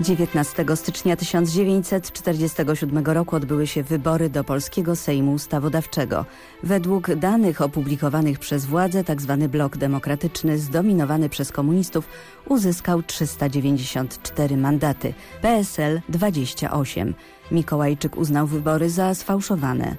19 stycznia 1947 roku odbyły się wybory do Polskiego Sejmu Ustawodawczego. Według danych opublikowanych przez władze tzw. Tak blok demokratyczny zdominowany przez komunistów uzyskał 394 mandaty, PSL 28. Mikołajczyk uznał wybory za sfałszowane.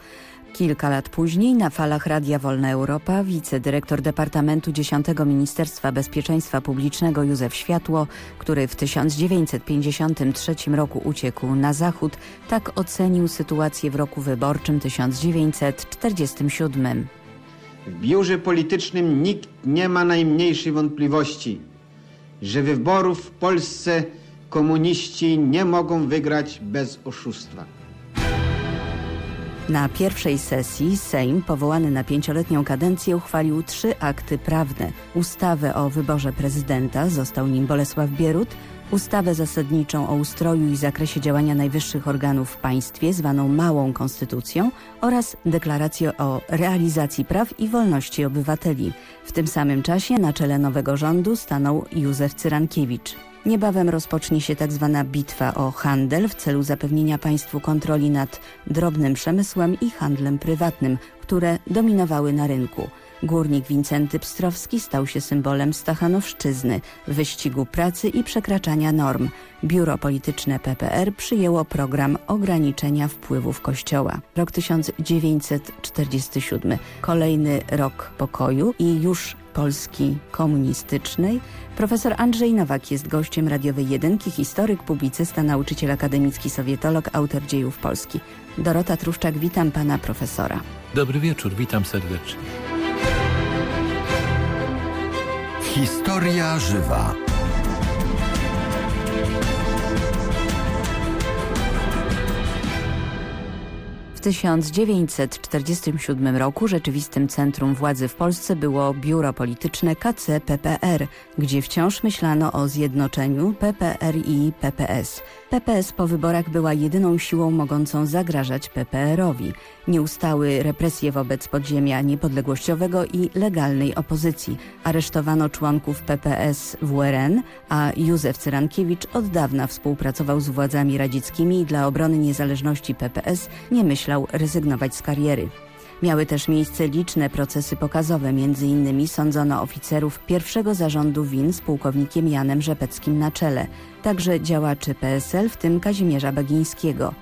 Kilka lat później na falach Radia Wolna Europa wicedyrektor Departamentu X Ministerstwa Bezpieczeństwa Publicznego Józef Światło, który w 1953 roku uciekł na zachód, tak ocenił sytuację w roku wyborczym 1947. W biurze politycznym nikt nie ma najmniejszej wątpliwości, że wyborów w Polsce komuniści nie mogą wygrać bez oszustwa. Na pierwszej sesji Sejm, powołany na pięcioletnią kadencję, uchwalił trzy akty prawne. Ustawę o wyborze prezydenta, został nim Bolesław Bierut, ustawę zasadniczą o ustroju i zakresie działania najwyższych organów w państwie, zwaną Małą Konstytucją oraz deklarację o realizacji praw i wolności obywateli. W tym samym czasie na czele nowego rządu stanął Józef Cyrankiewicz. Niebawem rozpocznie się tzw. Tak bitwa o handel w celu zapewnienia państwu kontroli nad drobnym przemysłem i handlem prywatnym, które dominowały na rynku. Górnik Wincenty Pstrowski stał się symbolem Stachanowszczyzny, wyścigu pracy i przekraczania norm. Biuro polityczne PPR przyjęło program ograniczenia wpływów kościoła. Rok 1947, kolejny rok pokoju i już Polski komunistycznej. Profesor Andrzej Nowak jest gościem radiowej jedynki, historyk, publicysta, nauczyciel akademicki, sowietolog, autor dziejów Polski. Dorota Truszczak, witam pana profesora. Dobry wieczór, witam serdecznie. Historia żywa. 1947 roku rzeczywistym centrum władzy w Polsce było biuro polityczne KC-PPR, gdzie wciąż myślano o zjednoczeniu PPR i PPS. PPS po wyborach była jedyną siłą mogącą zagrażać PPR-owi. Nie ustały represje wobec podziemia niepodległościowego i legalnej opozycji. Aresztowano członków PPS w URN, a Józef Cyrankiewicz od dawna współpracował z władzami radzickimi i dla obrony niezależności PPS nie myślał rezygnować z kariery. Miały też miejsce liczne procesy pokazowe, między innymi sądzono oficerów pierwszego zarządu WIN z pułkownikiem Janem Rzepeckim na czele, także działaczy PSL, w tym Kazimierza Bagińskiego.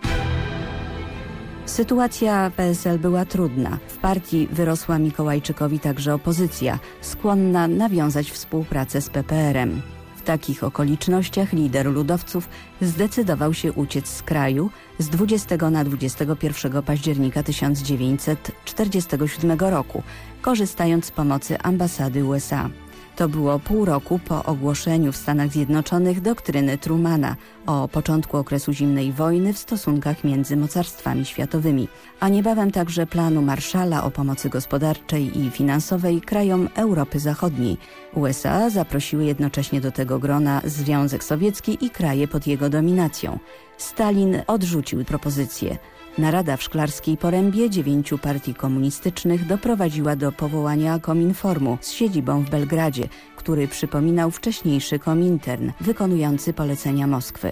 Sytuacja PSL była trudna. W partii wyrosła Mikołajczykowi także opozycja, skłonna nawiązać współpracę z PPR-em. W takich okolicznościach lider ludowców zdecydował się uciec z kraju z 20 na 21 października 1947 roku, korzystając z pomocy ambasady USA. To było pół roku po ogłoszeniu w Stanach Zjednoczonych doktryny Trumana o początku okresu zimnej wojny w stosunkach między mocarstwami światowymi, a niebawem także planu Marszala o pomocy gospodarczej i finansowej krajom Europy Zachodniej. USA zaprosiły jednocześnie do tego grona Związek Sowiecki i kraje pod jego dominacją. Stalin odrzucił propozycję. Narada w Szklarskiej Porębie dziewięciu partii komunistycznych doprowadziła do powołania Kominformu z siedzibą w Belgradzie, który przypominał wcześniejszy Komintern, wykonujący polecenia Moskwy.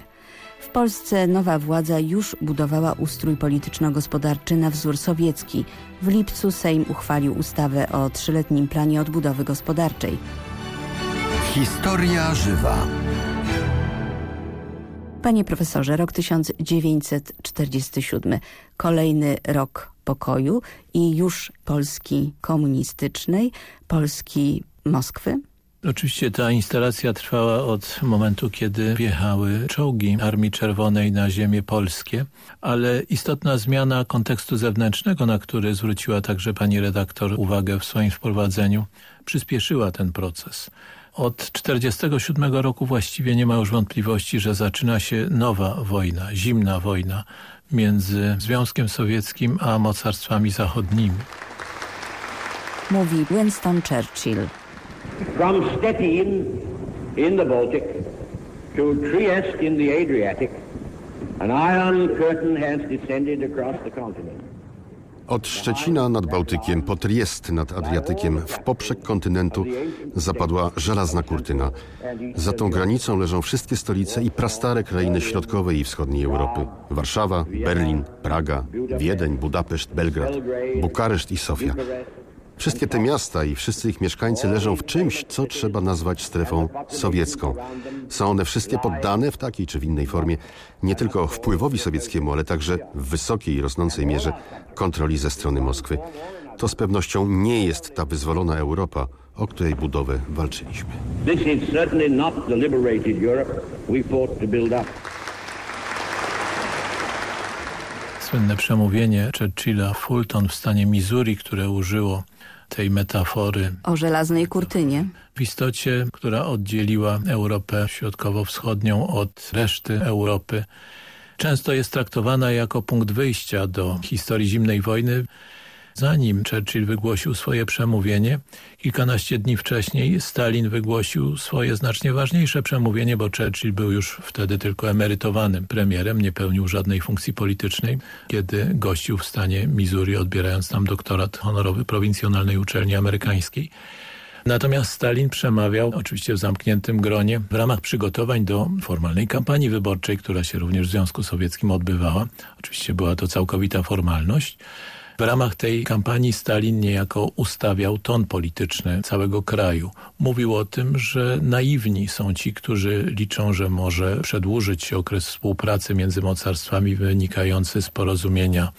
W Polsce nowa władza już budowała ustrój polityczno-gospodarczy na wzór sowiecki. W lipcu Sejm uchwalił ustawę o trzyletnim planie odbudowy gospodarczej. Historia żywa. Panie profesorze, rok 1947, kolejny rok pokoju i już Polski komunistycznej, Polski Moskwy. Oczywiście ta instalacja trwała od momentu, kiedy wjechały czołgi Armii Czerwonej na ziemię polskie, ale istotna zmiana kontekstu zewnętrznego, na który zwróciła także pani redaktor uwagę w swoim wprowadzeniu, przyspieszyła ten proces. Od 1947 roku właściwie nie ma już wątpliwości, że zaczyna się nowa wojna, zimna wojna między Związkiem Sowieckim a mocarstwami zachodnimi. Mówi Winston Churchill. From Stettin in the Baltic to Trieste in the Adriatic, an iron curtain has descended across the continent. Od Szczecina nad Bałtykiem po Triest nad Adriatykiem w poprzek kontynentu zapadła żelazna kurtyna. Za tą granicą leżą wszystkie stolice i prastare krainy środkowej i wschodniej Europy. Warszawa, Berlin, Praga, Wiedeń, Budapeszt, Belgrad, Bukareszt i Sofia. Wszystkie te miasta i wszyscy ich mieszkańcy leżą w czymś, co trzeba nazwać strefą sowiecką. Są one wszystkie poddane w takiej czy w innej formie nie tylko wpływowi sowieckiemu, ale także w wysokiej i rosnącej mierze kontroli ze strony Moskwy. To z pewnością nie jest ta wyzwolona Europa, o której budowę walczyliśmy. This is certainly not the liberated Europe we fought to build up. Słynne przemówienie Churchilla Fulton w stanie Missouri, które użyło tej metafory O żelaznej kurtynie. w istocie, która oddzieliła Europę Środkowo-Wschodnią od reszty Europy. Często jest traktowana jako punkt wyjścia do historii zimnej wojny. Zanim Churchill wygłosił swoje przemówienie, kilkanaście dni wcześniej Stalin wygłosił swoje znacznie ważniejsze przemówienie, bo Churchill był już wtedy tylko emerytowanym premierem, nie pełnił żadnej funkcji politycznej, kiedy gościł w stanie Missouri, odbierając tam doktorat honorowy prowincjonalnej uczelni amerykańskiej. Natomiast Stalin przemawiał, oczywiście w zamkniętym gronie, w ramach przygotowań do formalnej kampanii wyborczej, która się również w Związku Sowieckim odbywała. Oczywiście była to całkowita formalność. W ramach tej kampanii Stalin niejako ustawiał ton polityczny całego kraju. Mówił o tym, że naiwni są ci, którzy liczą, że może przedłużyć się okres współpracy między mocarstwami wynikający z porozumienia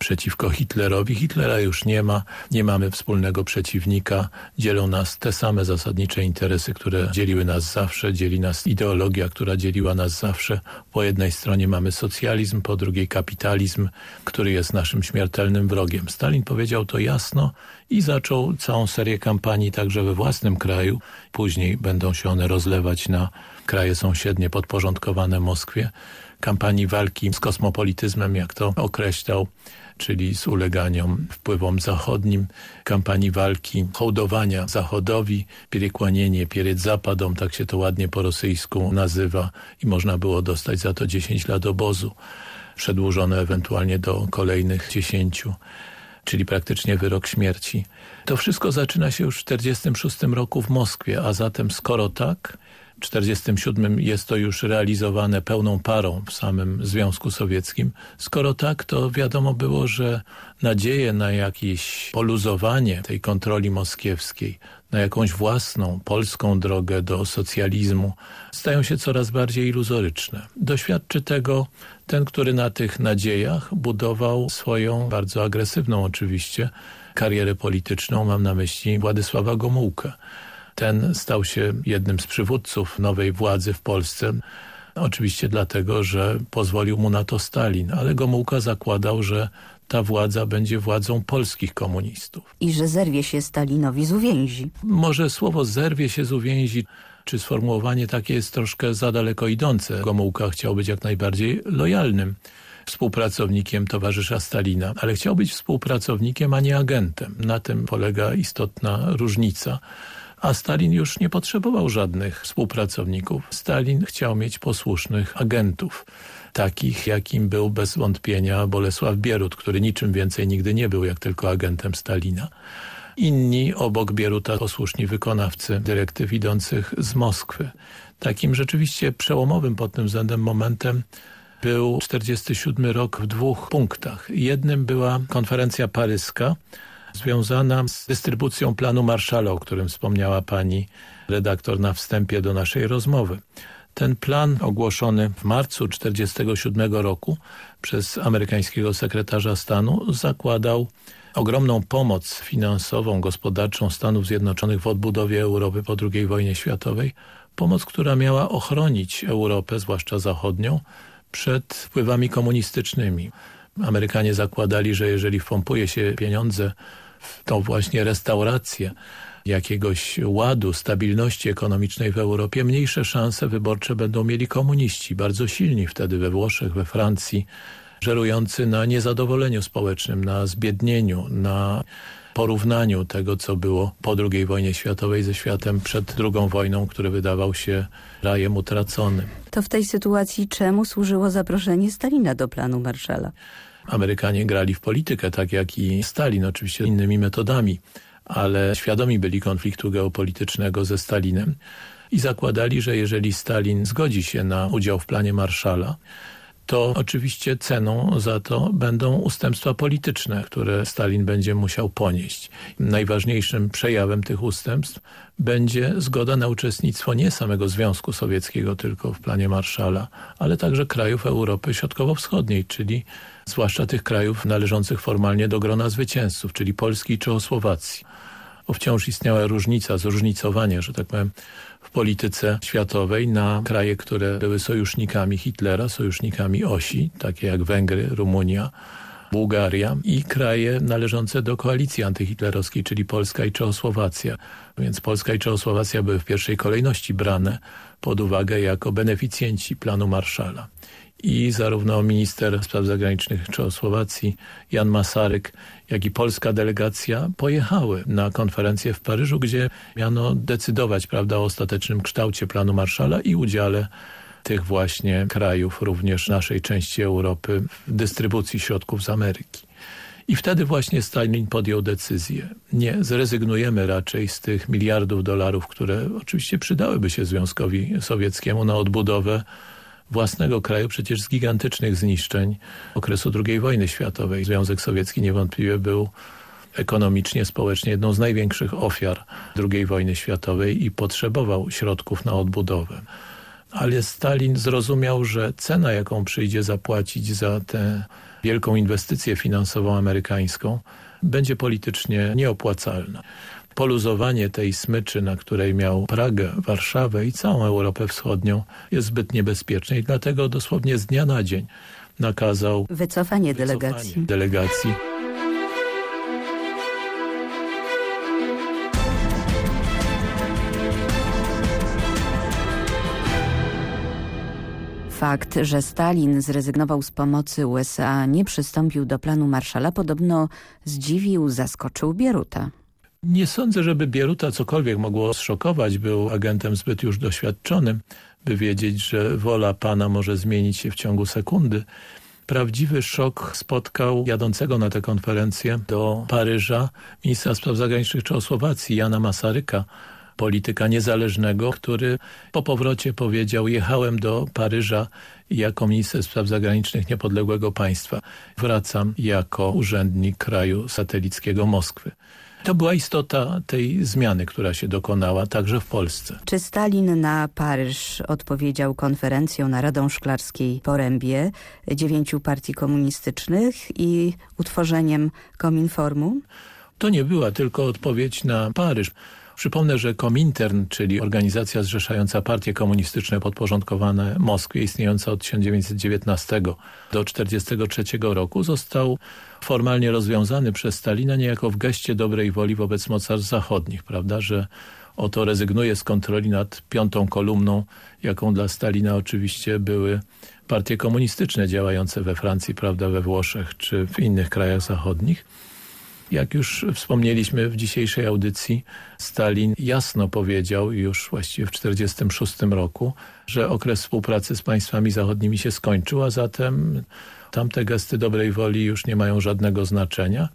przeciwko Hitlerowi. Hitlera już nie ma, nie mamy wspólnego przeciwnika. Dzielą nas te same zasadnicze interesy, które dzieliły nas zawsze. Dzieli nas ideologia, która dzieliła nas zawsze. Po jednej stronie mamy socjalizm, po drugiej kapitalizm, który jest naszym śmiertelnym wrogiem. Stalin powiedział to jasno i zaczął całą serię kampanii także we własnym kraju. Później będą się one rozlewać na kraje sąsiednie podporządkowane Moskwie. Kampanii walki z kosmopolityzmem, jak to określał, czyli z uleganiem wpływom zachodnim, kampanii walki, hołdowania zachodowi, pierekłanienie piered zapadom, tak się to ładnie po rosyjsku nazywa i można było dostać za to 10 lat obozu, przedłużone ewentualnie do kolejnych 10 czyli praktycznie wyrok śmierci. To wszystko zaczyna się już w 1946 roku w Moskwie, a zatem skoro tak, 1947 jest to już realizowane pełną parą w samym Związku Sowieckim. Skoro tak, to wiadomo było, że nadzieje na jakieś poluzowanie tej kontroli moskiewskiej, na jakąś własną polską drogę do socjalizmu stają się coraz bardziej iluzoryczne. Doświadczy tego ten, który na tych nadziejach budował swoją, bardzo agresywną oczywiście, karierę polityczną, mam na myśli Władysława Gomułkę. Ten stał się jednym z przywódców nowej władzy w Polsce, oczywiście dlatego, że pozwolił mu na to Stalin, ale Gomułka zakładał, że ta władza będzie władzą polskich komunistów. I że zerwie się Stalinowi z uwięzi. Może słowo zerwie się z uwięzi czy sformułowanie takie jest troszkę za daleko idące. Gomułka chciał być jak najbardziej lojalnym współpracownikiem towarzysza Stalina, ale chciał być współpracownikiem, a nie agentem. Na tym polega istotna różnica. A Stalin już nie potrzebował żadnych współpracowników. Stalin chciał mieć posłusznych agentów, takich jakim był bez wątpienia Bolesław Bierut, który niczym więcej nigdy nie był jak tylko agentem Stalina. Inni obok Bieruta posłuszni wykonawcy dyrektyw idących z Moskwy. Takim rzeczywiście przełomowym pod tym względem momentem był 47 rok w dwóch punktach. Jednym była konferencja paryska, związana z dystrybucją planu Marszala, o którym wspomniała pani redaktor na wstępie do naszej rozmowy. Ten plan ogłoszony w marcu 1947 roku przez amerykańskiego sekretarza stanu zakładał ogromną pomoc finansową, gospodarczą Stanów Zjednoczonych w odbudowie Europy po II wojnie światowej. Pomoc, która miała ochronić Europę, zwłaszcza zachodnią, przed wpływami komunistycznymi. Amerykanie zakładali, że jeżeli wpompuje się pieniądze w tą właśnie restaurację jakiegoś ładu, stabilności ekonomicznej w Europie, mniejsze szanse wyborcze będą mieli komuniści, bardzo silni wtedy we Włoszech, we Francji, żerujący na niezadowoleniu społecznym, na zbiednieniu, na porównaniu tego, co było po II wojnie światowej ze światem przed II wojną, który wydawał się rajem utraconym. To w tej sytuacji czemu służyło zaproszenie Stalina do planu Marszala? Amerykanie grali w politykę, tak jak i Stalin, oczywiście innymi metodami, ale świadomi byli konfliktu geopolitycznego ze Stalinem i zakładali, że jeżeli Stalin zgodzi się na udział w planie Marszala, to oczywiście ceną za to będą ustępstwa polityczne, które Stalin będzie musiał ponieść. Najważniejszym przejawem tych ustępstw będzie zgoda na uczestnictwo nie samego Związku Sowieckiego tylko w planie Marszala, ale także krajów Europy Środkowo-Wschodniej, czyli zwłaszcza tych krajów należących formalnie do grona zwycięzców, czyli Polski i Czechosłowacji. Bo wciąż istniała różnica, zróżnicowanie, że tak powiem, w polityce światowej na kraje, które były sojusznikami Hitlera, sojusznikami osi, takie jak Węgry, Rumunia, Bułgaria i kraje należące do koalicji antyhitlerowskiej, czyli Polska i Czechosłowacja. Więc Polska i Czechosłowacja były w pierwszej kolejności brane pod uwagę jako beneficjenci planu Marszala i zarówno minister spraw zagranicznych Czechosłowacji Jan Masaryk, jak i polska delegacja pojechały na konferencję w Paryżu, gdzie miano decydować prawda, o ostatecznym kształcie planu Marszala i udziale tych właśnie krajów, również naszej części Europy w dystrybucji środków z Ameryki. I wtedy właśnie Stalin podjął decyzję. Nie, zrezygnujemy raczej z tych miliardów dolarów, które oczywiście przydałyby się Związkowi Sowieckiemu na odbudowę własnego kraju przecież z gigantycznych zniszczeń okresu II wojny światowej. Związek Sowiecki niewątpliwie był ekonomicznie, społecznie jedną z największych ofiar II wojny światowej i potrzebował środków na odbudowę. Ale Stalin zrozumiał, że cena, jaką przyjdzie zapłacić za tę wielką inwestycję finansową amerykańską, będzie politycznie nieopłacalna poluzowanie tej smyczy, na której miał Pragę, Warszawę i całą Europę Wschodnią jest zbyt niebezpieczne i dlatego dosłownie z dnia na dzień nakazał wycofanie, wycofanie delegacji. delegacji. Fakt, że Stalin zrezygnował z pomocy USA, nie przystąpił do planu Marszala, podobno zdziwił, zaskoczył Bieruta. Nie sądzę, żeby Bieruta cokolwiek mogło zszokować. Był agentem zbyt już doświadczonym, by wiedzieć, że wola pana może zmienić się w ciągu sekundy. Prawdziwy szok spotkał jadącego na tę konferencję do Paryża ministra spraw zagranicznych Czechosłowacji, Jana Masaryka, polityka niezależnego, który po powrocie powiedział jechałem do Paryża jako minister spraw zagranicznych niepodległego państwa. Wracam jako urzędnik kraju satelickiego Moskwy. To była istota tej zmiany, która się dokonała także w Polsce. Czy Stalin na Paryż odpowiedział konferencją na Radą Szklarskiej Porębie dziewięciu partii komunistycznych i utworzeniem Kominformu? To nie była tylko odpowiedź na Paryż. Przypomnę, że Komintern, czyli organizacja zrzeszająca partie komunistyczne podporządkowane Moskwie, istniejąca od 1919 do 1943 roku, został formalnie rozwiązany przez Stalina niejako w geście dobrej woli wobec mocarstw zachodnich, prawda, że oto rezygnuje z kontroli nad piątą kolumną, jaką dla Stalina oczywiście były partie komunistyczne działające we Francji, prawda, we Włoszech czy w innych krajach zachodnich. Jak już wspomnieliśmy w dzisiejszej audycji, Stalin jasno powiedział już właściwie w 1946 roku, że okres współpracy z państwami zachodnimi się skończył, a zatem tamte gesty dobrej woli już nie mają żadnego znaczenia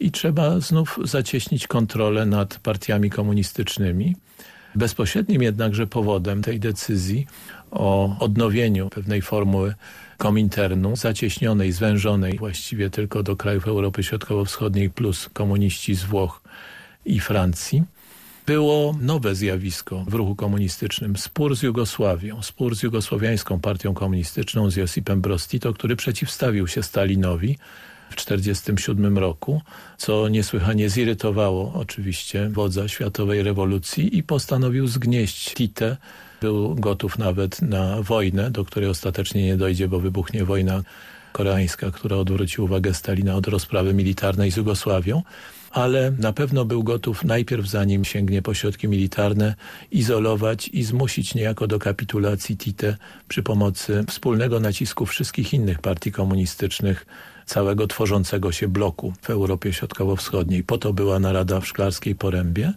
i trzeba znów zacieśnić kontrolę nad partiami komunistycznymi. Bezpośrednim jednakże powodem tej decyzji o odnowieniu pewnej formuły Kominternu, zacieśnionej, zwężonej właściwie tylko do krajów Europy Środkowo-Wschodniej plus komuniści z Włoch i Francji, było nowe zjawisko w ruchu komunistycznym. Spór z Jugosławią, spór z Jugosłowiańską Partią Komunistyczną, z Josipem Broz Tito, który przeciwstawił się Stalinowi w 1947 roku, co niesłychanie zirytowało oczywiście wodza światowej rewolucji i postanowił zgnieść Tite był gotów nawet na wojnę, do której ostatecznie nie dojdzie, bo wybuchnie wojna koreańska, która odwróci uwagę Stalina od rozprawy militarnej z Jugosławią ale na pewno był gotów najpierw, zanim sięgnie po środki militarne, izolować i zmusić niejako do kapitulacji Tite przy pomocy wspólnego nacisku wszystkich innych partii komunistycznych całego tworzącego się bloku w Europie Środkowo-Wschodniej. Po to była narada w Szklarskiej Porębie.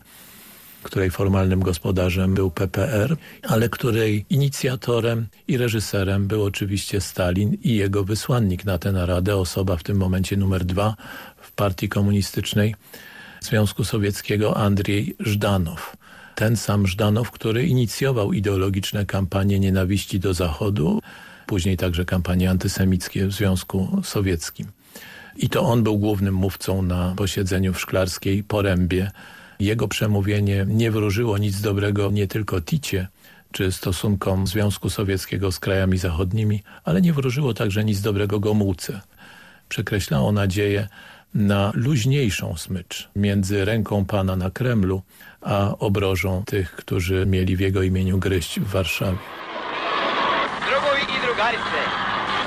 Której formalnym gospodarzem był PPR, ale której inicjatorem i reżyserem był oczywiście Stalin i jego wysłannik na tę naradę, osoba w tym momencie numer dwa w partii komunistycznej Związku Sowieckiego Andrzej Żdanow. Ten sam Żdanow, który inicjował ideologiczne kampanie nienawiści do Zachodu, później także kampanie antysemickie w Związku Sowieckim. I to on był głównym mówcą na posiedzeniu w Szklarskiej Porębie. Jego przemówienie nie wróżyło nic dobrego nie tylko Ticie, czy stosunkom Związku Sowieckiego z krajami zachodnimi, ale nie wróżyło także nic dobrego Gomułce. Przekreślało nadzieję na luźniejszą smycz między ręką pana na Kremlu, a obrożą tych, którzy mieli w jego imieniu gryźć w Warszawie. Drogowie i drugarice,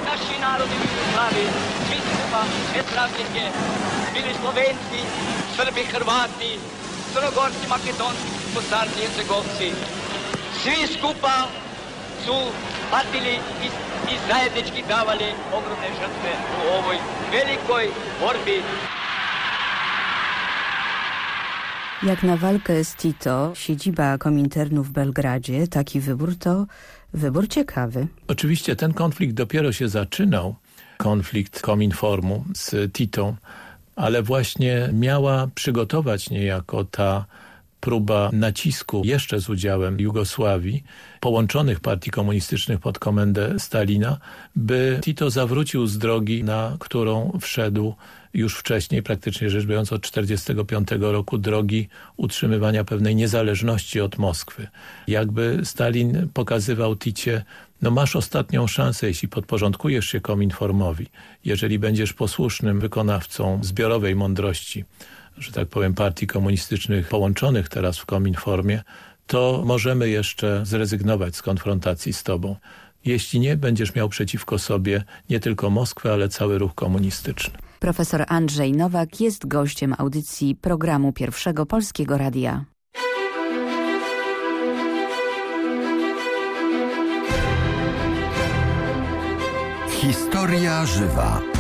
nasi narody w Jugosławii, Świętowa, Świetlawniki, byli Słoweńcy, Srbi, Hrvati, Crnogorci, Makedonci, Bosarci, Hercegovci. Svi skupa su patili i, i zajednički davali ogromne žrtve u ovoj velikoj borbi Jak na walkę z Tito, siedziba Kominternu w Belgradzie, taki wybór to wybór ciekawy. Oczywiście ten konflikt dopiero się zaczynał, konflikt Kominformu z Titą, ale właśnie miała przygotować niejako ta próba nacisku jeszcze z udziałem Jugosławii, połączonych partii komunistycznych pod komendę Stalina, by Tito zawrócił z drogi, na którą wszedł już wcześniej, praktycznie rzecz biorąc od 1945 roku, drogi utrzymywania pewnej niezależności od Moskwy. Jakby Stalin pokazywał Ticie, no masz ostatnią szansę, jeśli podporządkujesz się Kominformowi, jeżeli będziesz posłusznym wykonawcą zbiorowej mądrości, że tak powiem, partii komunistycznych połączonych teraz w Kominformie, to możemy jeszcze zrezygnować z konfrontacji z tobą. Jeśli nie, będziesz miał przeciwko sobie nie tylko Moskwę, ale cały ruch komunistyczny. Profesor Andrzej Nowak jest gościem audycji programu Pierwszego Polskiego Radia. Historia żywa.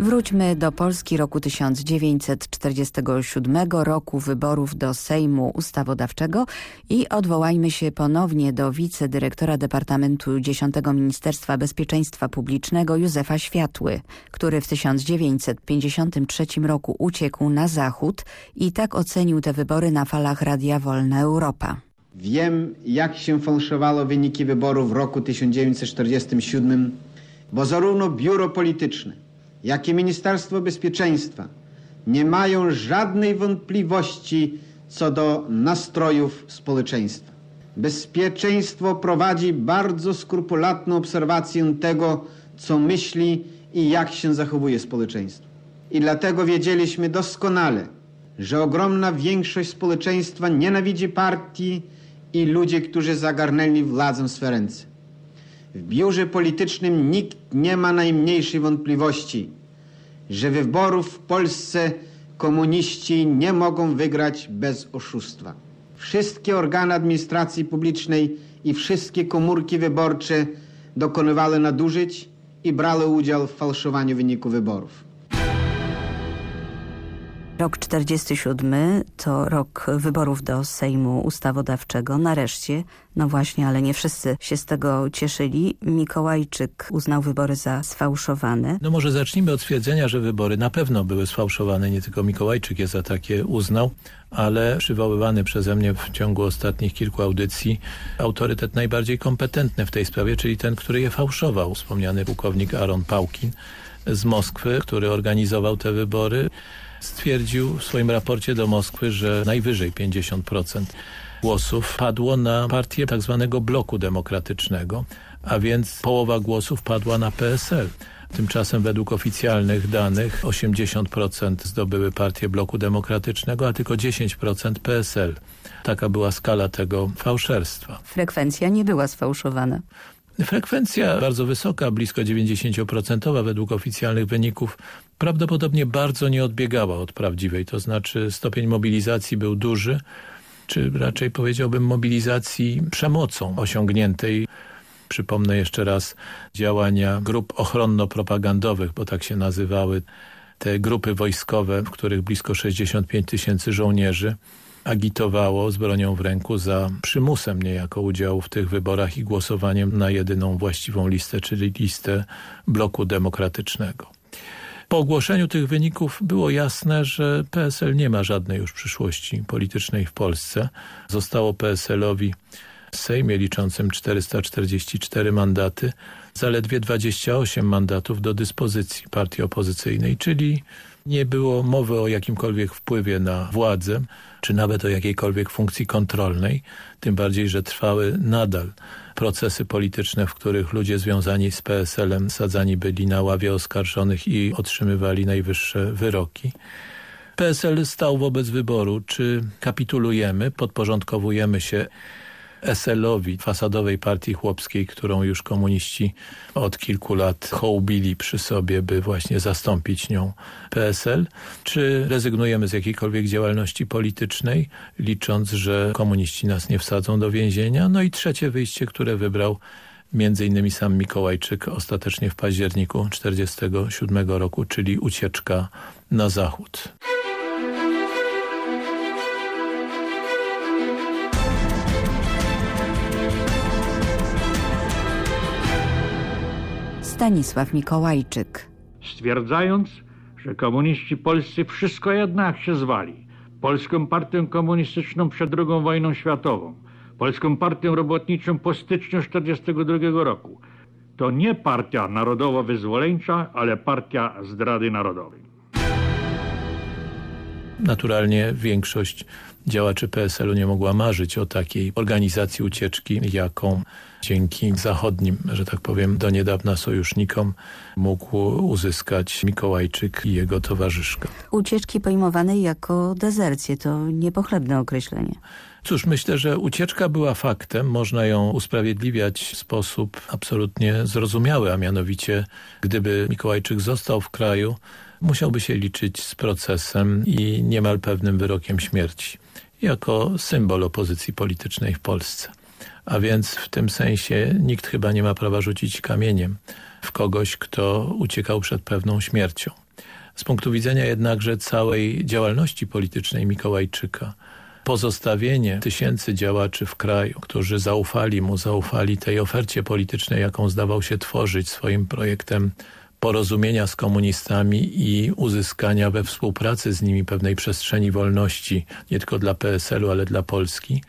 Wróćmy do Polski roku 1947, roku wyborów do Sejmu Ustawodawczego i odwołajmy się ponownie do wicedyrektora Departamentu 10 Ministerstwa Bezpieczeństwa Publicznego Józefa Światły, który w 1953 roku uciekł na zachód i tak ocenił te wybory na falach Radia Wolna Europa. Wiem, jak się fałszowało wyniki wyborów w roku 1947, bo zarówno biuro polityczne, jak i Ministerstwo Bezpieczeństwa nie mają żadnej wątpliwości co do nastrojów społeczeństwa. Bezpieczeństwo prowadzi bardzo skrupulatną obserwację tego, co myśli i jak się zachowuje społeczeństwo. I dlatego wiedzieliśmy doskonale, że ogromna większość społeczeństwa nienawidzi partii i ludzi, którzy zagarnęli władzę w swe ręce. W biurze politycznym nikt nie ma najmniejszej wątpliwości, że wyborów w Polsce komuniści nie mogą wygrać bez oszustwa. Wszystkie organy administracji publicznej i wszystkie komórki wyborcze dokonywały nadużyć i brały udział w fałszowaniu wyniku wyborów. Rok 47 to rok wyborów do Sejmu Ustawodawczego. Nareszcie, no właśnie, ale nie wszyscy się z tego cieszyli. Mikołajczyk uznał wybory za sfałszowane. No może zacznijmy od stwierdzenia, że wybory na pewno były sfałszowane. Nie tylko Mikołajczyk je za takie uznał, ale przywoływany przeze mnie w ciągu ostatnich kilku audycji autorytet najbardziej kompetentny w tej sprawie, czyli ten, który je fałszował. Wspomniany pułkownik Aaron Pałkin z Moskwy, który organizował te wybory stwierdził w swoim raporcie do Moskwy, że najwyżej 50% głosów padło na partię tak zwanego bloku demokratycznego, a więc połowa głosów padła na PSL. Tymczasem według oficjalnych danych 80% zdobyły partie bloku demokratycznego, a tylko 10% PSL. Taka była skala tego fałszerstwa. Frekwencja nie była sfałszowana. Frekwencja bardzo wysoka, blisko 90% według oficjalnych wyników, prawdopodobnie bardzo nie odbiegała od prawdziwej. To znaczy stopień mobilizacji był duży, czy raczej powiedziałbym mobilizacji przemocą osiągniętej Przypomnę jeszcze raz działania grup ochronno-propagandowych, bo tak się nazywały te grupy wojskowe, w których blisko 65 tysięcy żołnierzy agitowało z bronią w ręku za przymusem niejako udziału w tych wyborach i głosowaniem na jedyną właściwą listę, czyli listę bloku demokratycznego. Po ogłoszeniu tych wyników było jasne, że PSL nie ma żadnej już przyszłości politycznej w Polsce. Zostało PSL-owi w Sejmie liczącym 444 mandaty, zaledwie 28 mandatów do dyspozycji partii opozycyjnej, czyli nie było mowy o jakimkolwiek wpływie na władzę, czy nawet o jakiejkolwiek funkcji kontrolnej, tym bardziej, że trwały nadal procesy polityczne, w których ludzie związani z PSL-em sadzani byli na ławie oskarżonych i otrzymywali najwyższe wyroki. PSL stał wobec wyboru, czy kapitulujemy, podporządkowujemy się SL-owi, fasadowej partii chłopskiej, którą już komuniści od kilku lat hołbili przy sobie, by właśnie zastąpić nią PSL, czy rezygnujemy z jakiejkolwiek działalności politycznej, licząc, że komuniści nas nie wsadzą do więzienia. No i trzecie wyjście, które wybrał między innymi sam Mikołajczyk ostatecznie w październiku 1947 roku, czyli ucieczka na zachód. Stanisław Mikołajczyk. Stwierdzając, że komuniści polscy wszystko jednak się zwali. Polską Partię Komunistyczną przed II wojną światową, Polską Partię Robotniczą po styczniu 1942 roku. To nie partia narodowo-wyzwoleńcza, ale partia zdrady narodowej. Naturalnie większość działaczy PSL-u nie mogła marzyć o takiej organizacji ucieczki, jaką dzięki zachodnim, że tak powiem, do niedawna sojusznikom mógł uzyskać Mikołajczyk i jego towarzyszka. Ucieczki pojmowanej jako dezercję to niepochlebne określenie. Cóż, myślę, że ucieczka była faktem. Można ją usprawiedliwiać w sposób absolutnie zrozumiały, a mianowicie gdyby Mikołajczyk został w kraju, musiałby się liczyć z procesem i niemal pewnym wyrokiem śmierci jako symbol opozycji politycznej w Polsce. A więc w tym sensie nikt chyba nie ma prawa rzucić kamieniem w kogoś, kto uciekał przed pewną śmiercią. Z punktu widzenia jednakże całej działalności politycznej Mikołajczyka, pozostawienie tysięcy działaczy w kraju, którzy zaufali mu, zaufali tej ofercie politycznej, jaką zdawał się tworzyć swoim projektem porozumienia z komunistami i uzyskania we współpracy z nimi pewnej przestrzeni wolności, nie tylko dla PSL-u, ale dla Polski,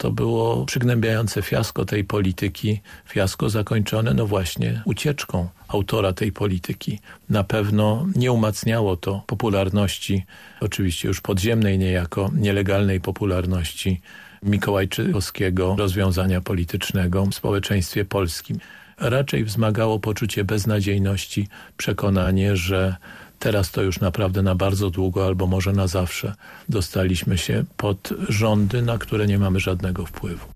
to było przygnębiające fiasko tej polityki, fiasko zakończone no właśnie ucieczką autora tej polityki. Na pewno nie umacniało to popularności, oczywiście już podziemnej niejako, nielegalnej popularności mikołajczykowskiego rozwiązania politycznego w społeczeństwie polskim raczej wzmagało poczucie beznadziejności, przekonanie, że teraz to już naprawdę na bardzo długo albo może na zawsze dostaliśmy się pod rządy, na które nie mamy żadnego wpływu.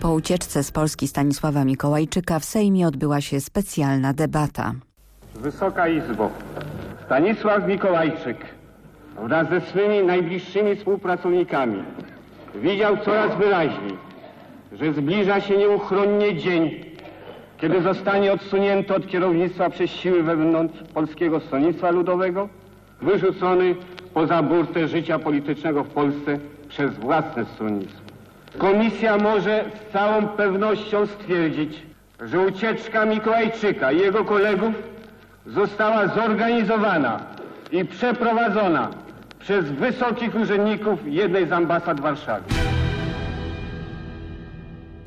Po ucieczce z Polski Stanisława Mikołajczyka w Sejmie odbyła się specjalna debata. Wysoka Izbo, Stanisław Mikołajczyk wraz ze swymi najbliższymi współpracownikami widział coraz wyraźniej, że zbliża się nieuchronnie dzień, kiedy zostanie odsunięty od kierownictwa przez siły wewnątrz Polskiego Stronnictwa Ludowego, wyrzucony poza burtę życia politycznego w Polsce przez własne stronnictwo. Komisja może z całą pewnością stwierdzić, że ucieczka Mikołajczyka i jego kolegów została zorganizowana i przeprowadzona przez wysokich urzędników jednej z ambasad w Warszawie.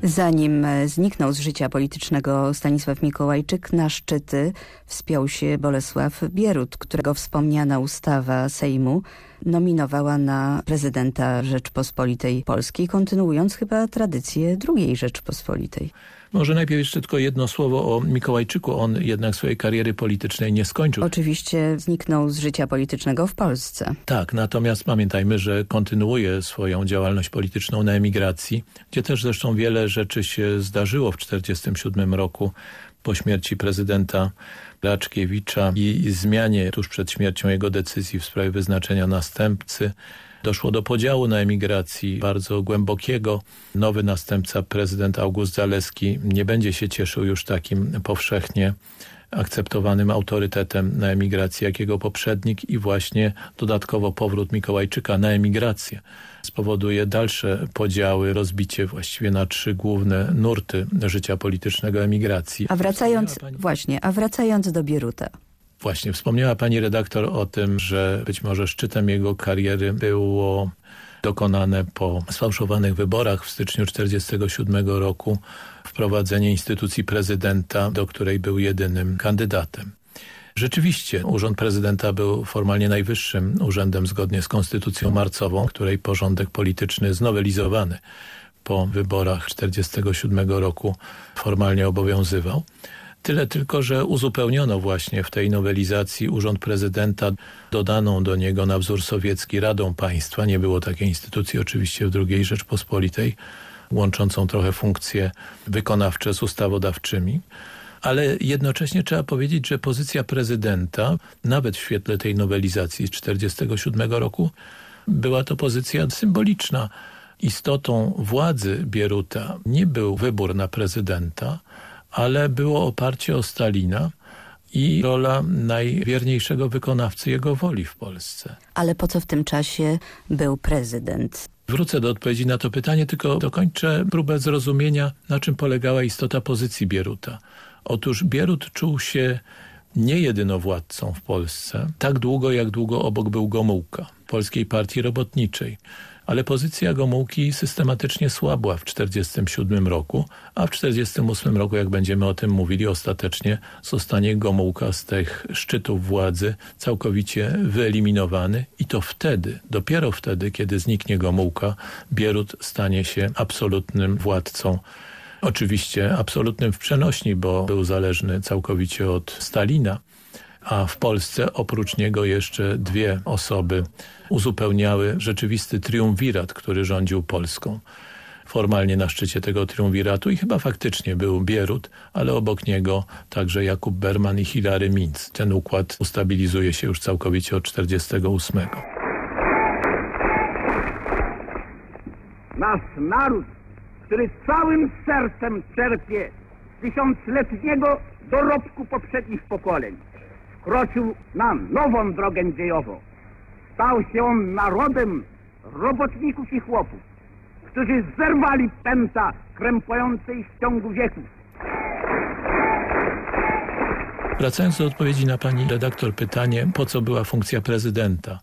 Zanim zniknął z życia politycznego Stanisław Mikołajczyk, na szczyty wspiął się Bolesław Bierut, którego wspomniana ustawa Sejmu nominowała na prezydenta Rzeczpospolitej Polskiej, kontynuując chyba tradycję II Rzeczpospolitej. Może najpierw jeszcze tylko jedno słowo o Mikołajczyku. On jednak swojej kariery politycznej nie skończył. Oczywiście zniknął z życia politycznego w Polsce. Tak, natomiast pamiętajmy, że kontynuuje swoją działalność polityczną na emigracji, gdzie też zresztą wiele rzeczy się zdarzyło w 1947 roku po śmierci prezydenta Raczkiewicza i zmianie tuż przed śmiercią jego decyzji w sprawie wyznaczenia następcy doszło do podziału na emigracji bardzo głębokiego. Nowy następca, prezydent August Zaleski, nie będzie się cieszył już takim powszechnie akceptowanym autorytetem na emigracji jak jego poprzednik i właśnie dodatkowo powrót Mikołajczyka na emigrację spowoduje dalsze podziały, rozbicie właściwie na trzy główne nurty życia politycznego emigracji. A wracając, pani... właśnie, a wracając do Bieruta. Właśnie, wspomniała pani redaktor o tym, że być może szczytem jego kariery było dokonane po sfałszowanych wyborach w styczniu 1947 roku wprowadzenie instytucji prezydenta, do której był jedynym kandydatem. Rzeczywiście urząd prezydenta był formalnie najwyższym urzędem zgodnie z konstytucją marcową, której porządek polityczny znowelizowany po wyborach 1947 roku formalnie obowiązywał. Tyle tylko, że uzupełniono właśnie w tej nowelizacji urząd prezydenta, dodaną do niego na wzór sowiecki Radą Państwa. Nie było takiej instytucji oczywiście w II Rzeczpospolitej, łączącą trochę funkcje wykonawcze z ustawodawczymi. Ale jednocześnie trzeba powiedzieć, że pozycja prezydenta, nawet w świetle tej nowelizacji z 1947 roku, była to pozycja symboliczna. Istotą władzy Bieruta nie był wybór na prezydenta, ale było oparcie o Stalina i rola najwierniejszego wykonawcy jego woli w Polsce. Ale po co w tym czasie był prezydent? Wrócę do odpowiedzi na to pytanie, tylko dokończę próbę zrozumienia, na czym polegała istota pozycji Bieruta. Otóż Bierut czuł się nie jedynowładcą w Polsce, tak długo jak długo obok był Gomułka, Polskiej Partii Robotniczej ale pozycja Gomułki systematycznie słabła w 1947 roku, a w 1948 roku, jak będziemy o tym mówili, ostatecznie zostanie Gomułka z tych szczytów władzy całkowicie wyeliminowany i to wtedy, dopiero wtedy, kiedy zniknie Gomułka, Bierut stanie się absolutnym władcą. Oczywiście absolutnym w przenośni, bo był zależny całkowicie od Stalina, a w Polsce oprócz niego jeszcze dwie osoby uzupełniały rzeczywisty triumvirat, który rządził Polską. Formalnie na szczycie tego triumviratu i chyba faktycznie był Bierut, ale obok niego także Jakub Berman i Hilary Minc. Ten układ ustabilizuje się już całkowicie od 48. Nasz naród, który całym sercem czerpie tysiącletniego dorobku poprzednich pokoleń, wkroczył na nową drogę dziejową. Stał się on narodem robotników i chłopów, którzy zerwali pęta krępującej w ciągu wieków. Wracając do odpowiedzi na pani redaktor pytanie, po co była funkcja prezydenta?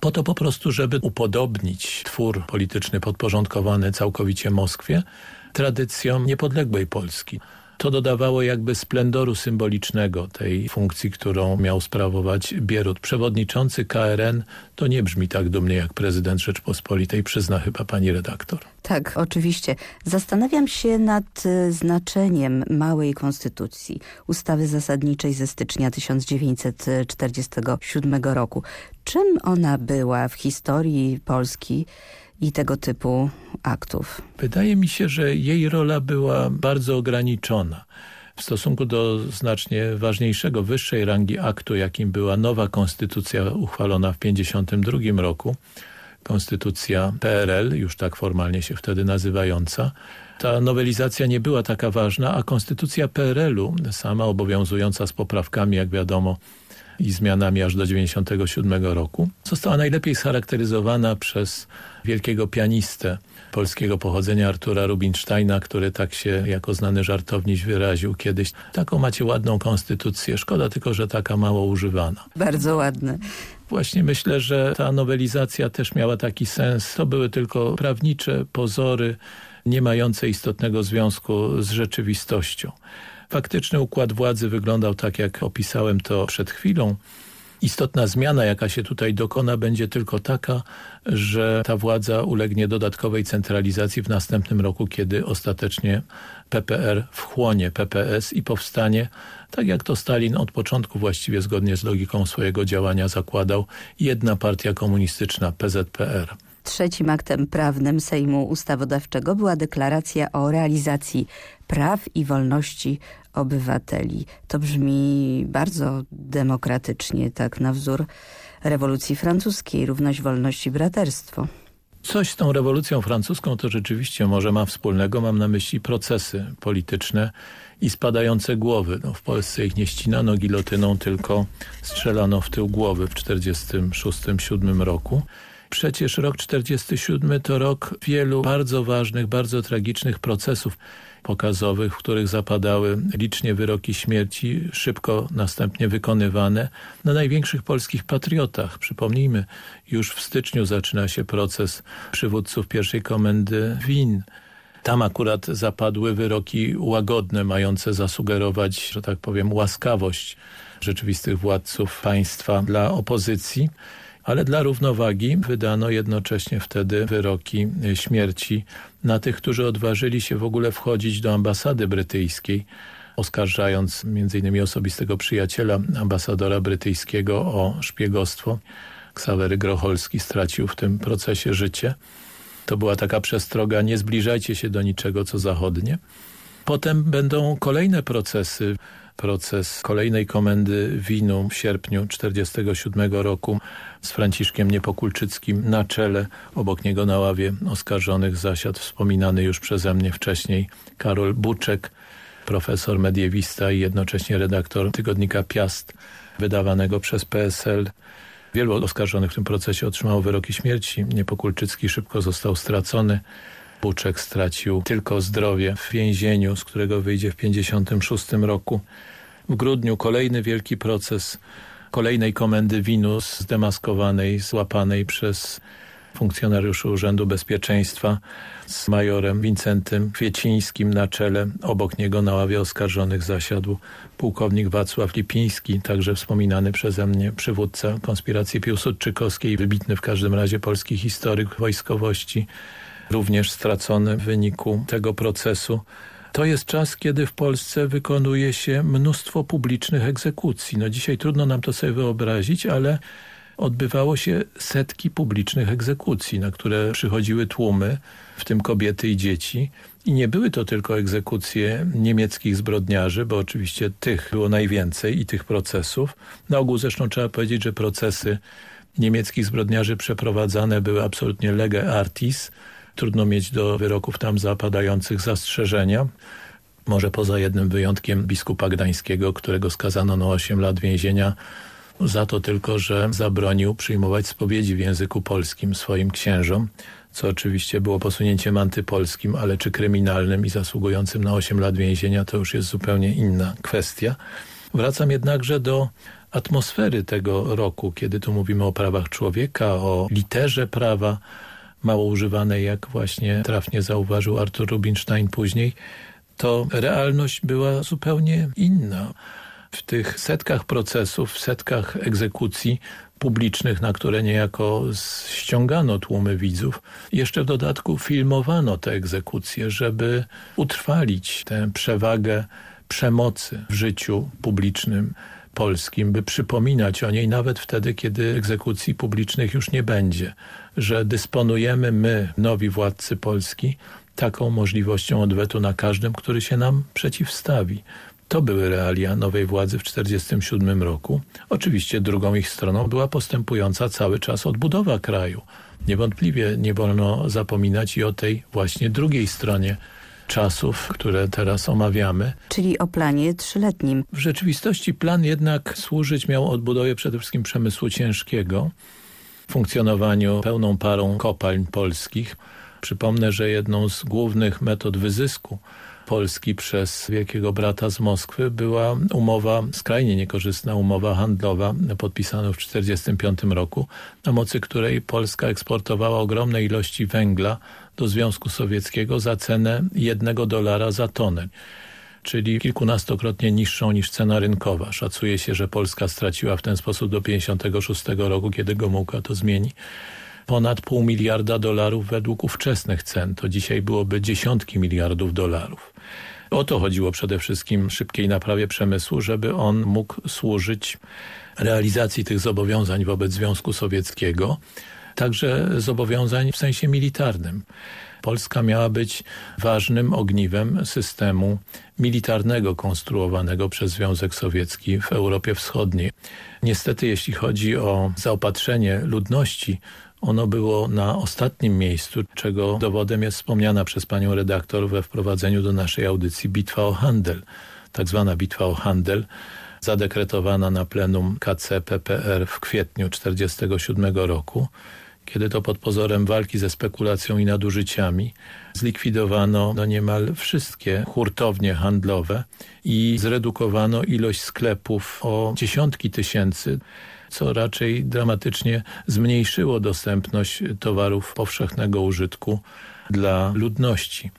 Po to po prostu, żeby upodobnić twór polityczny podporządkowany całkowicie Moskwie tradycjom niepodległej Polski to dodawało jakby splendoru symbolicznego tej funkcji, którą miał sprawować Bierut. Przewodniczący KRN to nie brzmi tak dumnie jak prezydent Rzeczpospolitej, przyzna chyba pani redaktor. Tak, oczywiście. Zastanawiam się nad y, znaczeniem małej konstytucji, ustawy zasadniczej ze stycznia 1947 roku. Czym ona była w historii Polski i tego typu aktów? Wydaje mi się, że jej rola była bardzo ograniczona w stosunku do znacznie ważniejszego, wyższej rangi aktu, jakim była nowa konstytucja uchwalona w 1952 roku, konstytucja PRL, już tak formalnie się wtedy nazywająca, ta nowelizacja nie była taka ważna, a konstytucja PRL-u, sama obowiązująca z poprawkami, jak wiadomo, i zmianami aż do 1997 roku, została najlepiej scharakteryzowana przez wielkiego pianistę polskiego pochodzenia Artura Rubinsteina, który tak się jako znany żartowniś wyraził kiedyś. Taką macie ładną konstytucję, szkoda tylko, że taka mało używana. Bardzo ładne. Właśnie myślę, że ta nowelizacja też miała taki sens. To były tylko prawnicze pozory, nie mające istotnego związku z rzeczywistością. Faktyczny układ władzy wyglądał tak, jak opisałem to przed chwilą. Istotna zmiana, jaka się tutaj dokona, będzie tylko taka, że ta władza ulegnie dodatkowej centralizacji w następnym roku, kiedy ostatecznie PPR wchłonie PPS i powstanie, tak jak to Stalin od początku właściwie zgodnie z logiką swojego działania zakładał, jedna partia komunistyczna, PZPR. Trzecim aktem prawnym Sejmu Ustawodawczego była deklaracja o realizacji praw i wolności obywateli. To brzmi bardzo demokratycznie, tak na wzór rewolucji francuskiej, równość, wolność i braterstwo. Coś z tą rewolucją francuską to rzeczywiście może ma wspólnego. Mam na myśli procesy polityczne i spadające głowy. No, w Polsce ich nie ścinano gilotyną, tylko strzelano w tył głowy w 1946-1947 roku. Przecież rok 47 to rok wielu bardzo ważnych, bardzo tragicznych procesów pokazowych, w których zapadały licznie wyroki śmierci, szybko następnie wykonywane na największych polskich patriotach. Przypomnijmy, już w styczniu zaczyna się proces przywódców pierwszej komendy WIN. Tam akurat zapadły wyroki łagodne, mające zasugerować, że tak powiem, łaskawość rzeczywistych władców państwa dla opozycji ale dla równowagi wydano jednocześnie wtedy wyroki śmierci na tych, którzy odważyli się w ogóle wchodzić do ambasady brytyjskiej, oskarżając m.in. osobistego przyjaciela ambasadora brytyjskiego o szpiegostwo. Ksawery Grocholski stracił w tym procesie życie. To była taka przestroga, nie zbliżajcie się do niczego, co zachodnie. Potem będą kolejne procesy proces kolejnej komendy winu w sierpniu 1947 roku z Franciszkiem Niepokulczyckim na czele. Obok niego na ławie oskarżonych zasiadł wspominany już przeze mnie wcześniej Karol Buczek, profesor mediewista i jednocześnie redaktor tygodnika Piast wydawanego przez PSL. Wielu oskarżonych w tym procesie otrzymało wyroki śmierci. Niepokulczycki szybko został stracony. Buczek stracił tylko zdrowie w więzieniu, z którego wyjdzie w 1956 roku. W grudniu kolejny wielki proces kolejnej komendy Winus zdemaskowanej, złapanej przez funkcjonariuszy Urzędu Bezpieczeństwa z majorem Wincentym Kwiecińskim na czele. Obok niego na ławie oskarżonych zasiadł pułkownik Wacław Lipiński, także wspominany przeze mnie przywódca konspiracji piłsudczykowskiej, wybitny w każdym razie polski historyk wojskowości, również stracony w wyniku tego procesu. To jest czas, kiedy w Polsce wykonuje się mnóstwo publicznych egzekucji. No dzisiaj trudno nam to sobie wyobrazić, ale odbywało się setki publicznych egzekucji, na które przychodziły tłumy, w tym kobiety i dzieci. I nie były to tylko egzekucje niemieckich zbrodniarzy, bo oczywiście tych było najwięcej i tych procesów. Na ogół zresztą trzeba powiedzieć, że procesy niemieckich zbrodniarzy przeprowadzane były absolutnie lege artis, Trudno mieć do wyroków tam zapadających zastrzeżenia. Może poza jednym wyjątkiem biskupa gdańskiego, którego skazano na 8 lat więzienia za to tylko, że zabronił przyjmować spowiedzi w języku polskim swoim księżom, co oczywiście było posunięciem antypolskim, ale czy kryminalnym i zasługującym na 8 lat więzienia, to już jest zupełnie inna kwestia. Wracam jednakże do atmosfery tego roku, kiedy tu mówimy o prawach człowieka, o literze prawa, mało używanej, jak właśnie trafnie zauważył Artur Rubinstein później, to realność była zupełnie inna. W tych setkach procesów, w setkach egzekucji publicznych, na które niejako ściągano tłumy widzów, jeszcze w dodatku filmowano te egzekucje, żeby utrwalić tę przewagę przemocy w życiu publicznym polskim, by przypominać o niej nawet wtedy, kiedy egzekucji publicznych już nie będzie, że dysponujemy my, nowi władcy Polski, taką możliwością odwetu na każdym, który się nam przeciwstawi. To były realia nowej władzy w 1947 roku. Oczywiście drugą ich stroną była postępująca cały czas odbudowa kraju. Niewątpliwie nie wolno zapominać i o tej właśnie drugiej stronie czasów, które teraz omawiamy. Czyli o planie trzyletnim. W rzeczywistości plan jednak służyć miał odbudowie przede wszystkim przemysłu ciężkiego, funkcjonowaniu pełną parą kopalń polskich. Przypomnę, że jedną z głównych metod wyzysku Polski przez wielkiego brata z Moskwy była umowa, skrajnie niekorzystna umowa handlowa podpisana w 1945 roku, na mocy której Polska eksportowała ogromne ilości węgla do Związku Sowieckiego za cenę jednego dolara za tonę czyli kilkunastokrotnie niższą niż cena rynkowa. Szacuje się, że Polska straciła w ten sposób do 56 roku, kiedy Gomułka to zmieni, ponad pół miliarda dolarów według ówczesnych cen. To dzisiaj byłoby dziesiątki miliardów dolarów. O to chodziło przede wszystkim szybkiej naprawie przemysłu, żeby on mógł służyć realizacji tych zobowiązań wobec Związku Sowieckiego także zobowiązań w sensie militarnym. Polska miała być ważnym ogniwem systemu militarnego konstruowanego przez Związek Sowiecki w Europie Wschodniej. Niestety jeśli chodzi o zaopatrzenie ludności, ono było na ostatnim miejscu, czego dowodem jest wspomniana przez panią redaktor we wprowadzeniu do naszej audycji bitwa o handel. Tak zwana bitwa o handel, zadekretowana na plenum KCPPR w kwietniu 1947 roku kiedy to pod pozorem walki ze spekulacją i nadużyciami zlikwidowano no niemal wszystkie hurtownie handlowe i zredukowano ilość sklepów o dziesiątki tysięcy, co raczej dramatycznie zmniejszyło dostępność towarów powszechnego użytku dla ludności.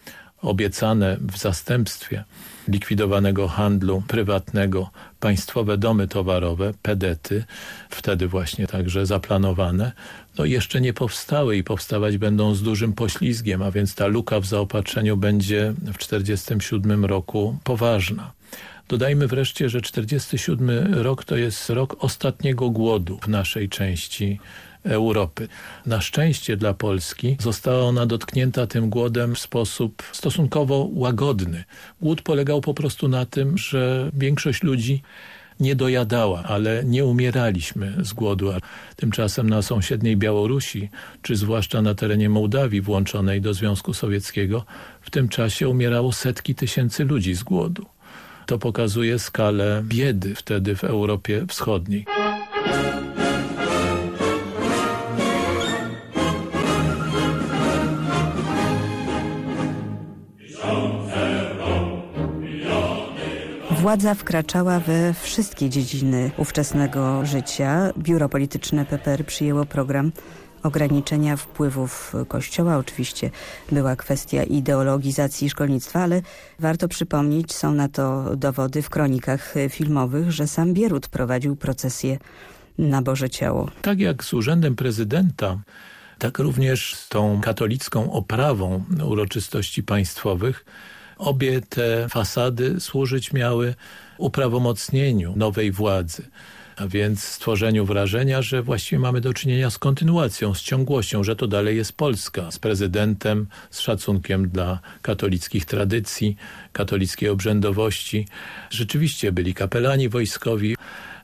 Obiecane w zastępstwie likwidowanego handlu prywatnego państwowe domy towarowe, pedety, wtedy właśnie także zaplanowane, no jeszcze nie powstały i powstawać będą z dużym poślizgiem, a więc ta luka w zaopatrzeniu będzie w 1947 roku poważna. Dodajmy wreszcie, że 1947 rok to jest rok ostatniego głodu w naszej części Europy. Na szczęście dla Polski została ona dotknięta tym głodem w sposób stosunkowo łagodny. Głód polegał po prostu na tym, że większość ludzi nie dojadała, ale nie umieraliśmy z głodu. Tymczasem na sąsiedniej Białorusi, czy zwłaszcza na terenie Mołdawii włączonej do Związku Sowieckiego, w tym czasie umierało setki tysięcy ludzi z głodu. To pokazuje skalę biedy wtedy w Europie Wschodniej. Władza wkraczała we wszystkie dziedziny ówczesnego życia. Biuro Polityczne PPR przyjęło program ograniczenia wpływów Kościoła. Oczywiście była kwestia ideologizacji szkolnictwa, ale warto przypomnieć, są na to dowody w kronikach filmowych, że sam Bierut prowadził procesję na Boże Ciało. Tak jak z urzędem prezydenta, tak również z tą katolicką oprawą uroczystości państwowych Obie te fasady służyć miały uprawomocnieniu nowej władzy a więc stworzeniu wrażenia, że właściwie mamy do czynienia z kontynuacją, z ciągłością, że to dalej jest Polska, z prezydentem, z szacunkiem dla katolickich tradycji, katolickiej obrzędowości. Rzeczywiście byli kapelani wojskowi.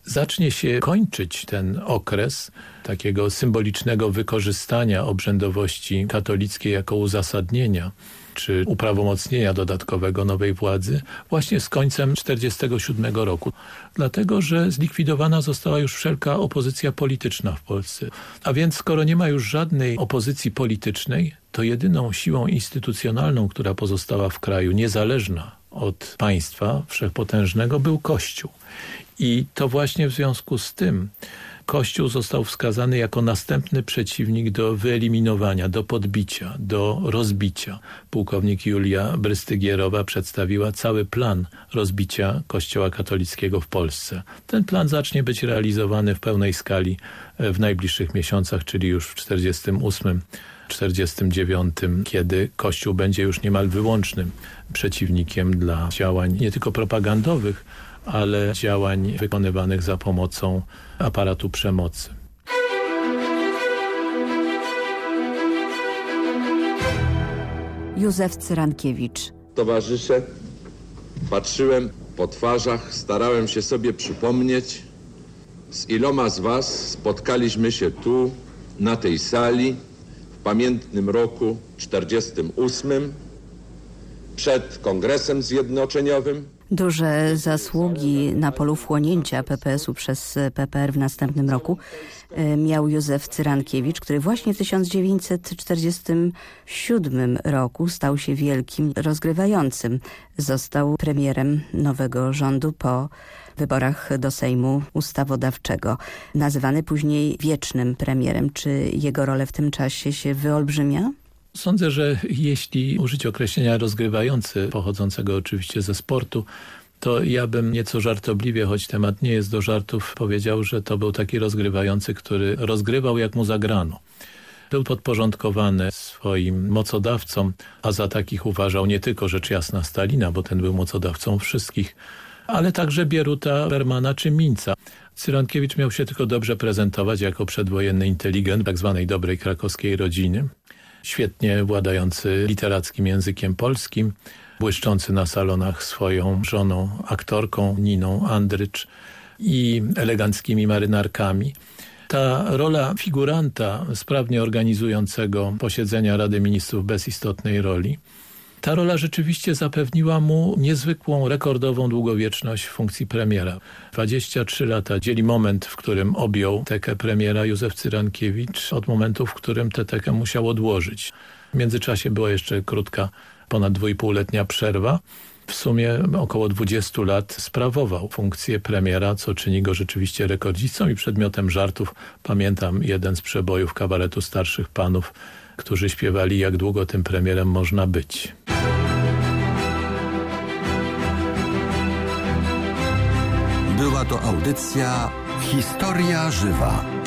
Zacznie się kończyć ten okres takiego symbolicznego wykorzystania obrzędowości katolickiej jako uzasadnienia czy uprawomocnienia dodatkowego nowej władzy właśnie z końcem 1947 roku. Dlatego, że zlikwidowana została już wszelka opozycja polityczna w Polsce. A więc skoro nie ma już żadnej opozycji politycznej, to jedyną siłą instytucjonalną, która pozostała w kraju, niezależna od państwa wszechpotężnego, był Kościół. I to właśnie w związku z tym Kościół został wskazany jako następny przeciwnik do wyeliminowania, do podbicia, do rozbicia. Pułkownik Julia Brystygierowa przedstawiła cały plan rozbicia Kościoła katolickiego w Polsce. Ten plan zacznie być realizowany w pełnej skali e, w najbliższych miesiącach, czyli już w 48 49, kiedy Kościół będzie już niemal wyłącznym przeciwnikiem dla działań nie tylko propagandowych, ale działań wykonywanych za pomocą aparatu przemocy. Józef Cyrankiewicz. Towarzysze, patrzyłem po twarzach, starałem się sobie przypomnieć, z iloma z was spotkaliśmy się tu, na tej sali, w pamiętnym roku 48, przed Kongresem Zjednoczeniowym, Duże zasługi na polu wchłonięcia PPS-u przez PPR w następnym roku e, miał Józef Cyrankiewicz, który właśnie w 1947 roku stał się wielkim rozgrywającym. Został premierem nowego rządu po wyborach do Sejmu Ustawodawczego. Nazywany później wiecznym premierem. Czy jego rolę w tym czasie się wyolbrzymia? Sądzę, że jeśli użyć określenia rozgrywający, pochodzącego oczywiście ze sportu, to ja bym nieco żartobliwie, choć temat nie jest do żartów, powiedział, że to był taki rozgrywający, który rozgrywał jak mu zagrano. Był podporządkowany swoim mocodawcom, a za takich uważał nie tylko rzecz jasna Stalina, bo ten był mocodawcą wszystkich ale także Bieruta, Bermana czy Minca. Cyrankiewicz miał się tylko dobrze prezentować jako przedwojenny inteligent tak zwanej dobrej krakowskiej rodziny. Świetnie władający literackim językiem polskim, błyszczący na salonach swoją żoną, aktorką Niną Andrycz i eleganckimi marynarkami. Ta rola figuranta sprawnie organizującego posiedzenia Rady Ministrów bez istotnej roli ta rola rzeczywiście zapewniła mu niezwykłą, rekordową długowieczność funkcji premiera. 23 lata dzieli moment, w którym objął tekę premiera Józef Cyrankiewicz od momentu, w którym tę tekę musiał odłożyć. W międzyczasie była jeszcze krótka, ponad dwójpółletnia przerwa. W sumie około 20 lat sprawował funkcję premiera, co czyni go rzeczywiście rekordzistą i przedmiotem żartów. Pamiętam jeden z przebojów kabaretu starszych panów, którzy śpiewali jak długo tym premierem można być. Była to audycja Historia Żywa.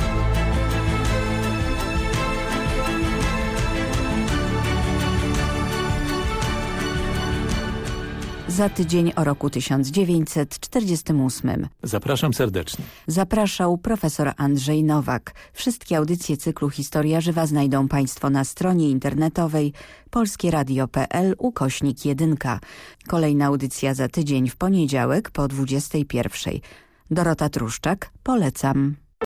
Za tydzień o roku 1948. Zapraszam serdecznie. Zapraszał profesor Andrzej Nowak. Wszystkie audycje cyklu Historia Żywa znajdą Państwo na stronie internetowej polskieradio.pl ukośnik 1. Kolejna audycja za tydzień w poniedziałek po 21. Dorota Truszczak, polecam.